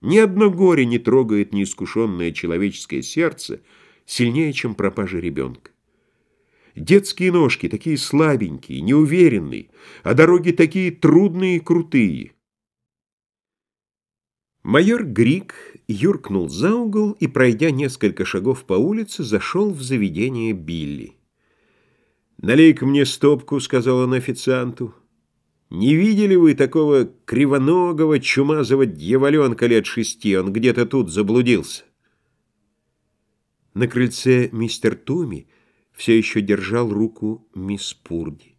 Ни одно горе не трогает неискушенное человеческое сердце сильнее, чем пропажа ребенка. Детские ножки такие слабенькие, неуверенные, а дороги такие трудные и крутые. Майор Грик юркнул за угол и, пройдя несколько шагов по улице, зашел в заведение Билли. «Налей-ка мне стопку», — сказал он официанту. «Не видели вы такого кривоногого, чумазого дьяволенка лет шести? Он где-то тут заблудился». На крыльце мистер Туми все еще держал руку мисс Пурди.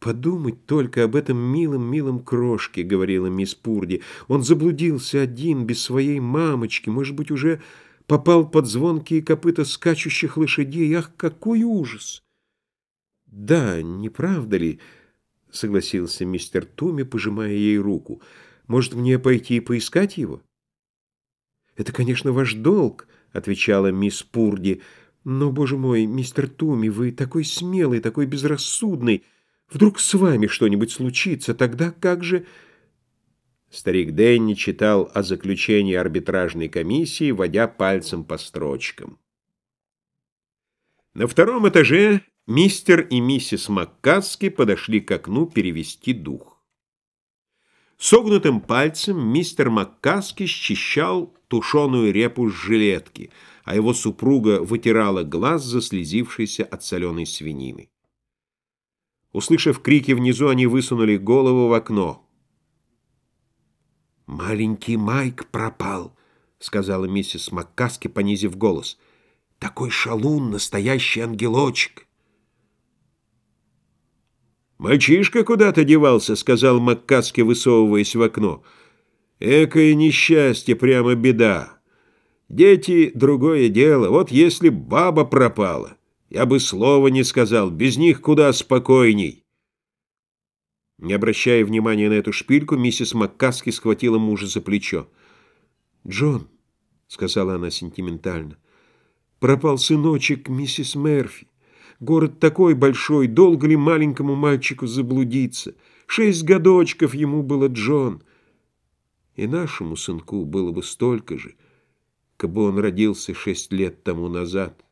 «Подумать только об этом милом-милом крошке», — говорила мисс Пурди. «Он заблудился один, без своей мамочки, может быть, уже попал под звонкие копыта скачущих лошадей. Ах, какой ужас!» «Да, не правда ли?» — согласился мистер Туми, пожимая ей руку. «Может, мне пойти и поискать его?» «Это, конечно, ваш долг», — отвечала мисс Пурди, — но, боже мой, мистер Туми, вы такой смелый, такой безрассудный. Вдруг с вами что-нибудь случится, тогда как же... Старик Дэнни читал о заключении арбитражной комиссии, водя пальцем по строчкам. На втором этаже мистер и миссис Маккаски подошли к окну перевести дух. Согнутым пальцем мистер Маккаски счищал тушеную репу с жилетки — а его супруга вытирала глаз, заслезившийся от соленой свинины. Услышав крики внизу, они высунули голову в окно. «Маленький Майк пропал», — сказала миссис Маккаски, понизив голос. «Такой шалун, настоящий ангелочек». «Мальчишка куда-то девался», — сказал Маккаски, высовываясь в окно. «Экое несчастье, прямо беда». Дети — другое дело. Вот если баба пропала, я бы слова не сказал, без них куда спокойней. Не обращая внимания на эту шпильку, миссис Маккаски схватила мужа за плечо. «Джон», — сказала она сентиментально, — «пропал сыночек миссис Мерфи. Город такой большой, долго ли маленькому мальчику заблудиться? Шесть годочков ему было, Джон. И нашему сынку было бы столько же» бы он родился шесть лет тому назад.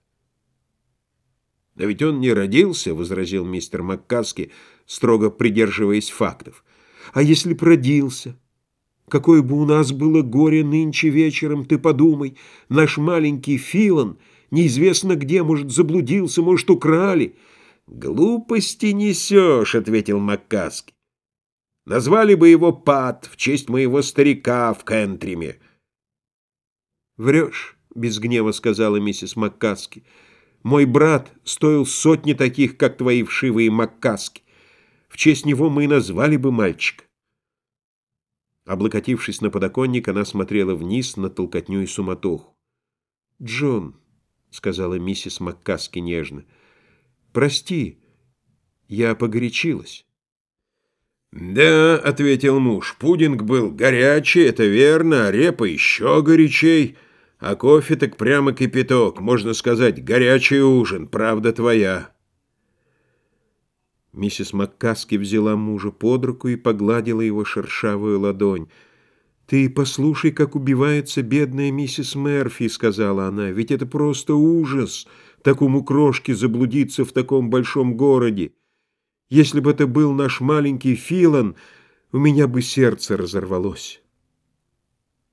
«Да ведь он не родился», — возразил мистер Маккаски, строго придерживаясь фактов. «А если б родился? Какое бы у нас было горе нынче вечером, ты подумай. Наш маленький Филан неизвестно где, может, заблудился, может, украли». «Глупости несешь», — ответил Маккаски. «Назвали бы его Пат в честь моего старика в Кентриме». «Врешь», — без гнева сказала миссис Маккаски. «Мой брат стоил сотни таких, как твои вшивые Маккаски. В честь него мы и назвали бы мальчика». Облокотившись на подоконник, она смотрела вниз на толкотню и суматоху. «Джон», — сказала миссис Маккаски нежно, — «прости, я погорячилась». «Да», — ответил муж, — «пудинг был горячий, это верно, а репа еще горячей». А кофе так прямо кипяток, можно сказать, горячий ужин, правда твоя. Миссис Маккаски взяла мужа под руку и погладила его шершавую ладонь. «Ты послушай, как убивается бедная миссис Мерфи», — сказала она, — «ведь это просто ужас, такому крошке заблудиться в таком большом городе. Если бы это был наш маленький Филан, у меня бы сердце разорвалось».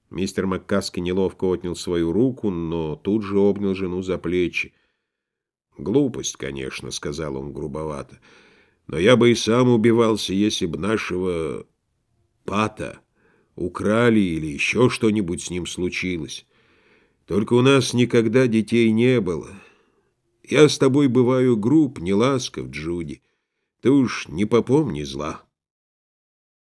Мистер Маккаски неловко отнял свою руку, но тут же обнял жену за плечи. «Глупость, конечно», — сказал он грубовато, — «но я бы и сам убивался, если бы нашего пата украли или еще что-нибудь с ним случилось. Только у нас никогда детей не было. Я с тобой бываю груб, не ласков, Джуди. Ты уж не попомни зла».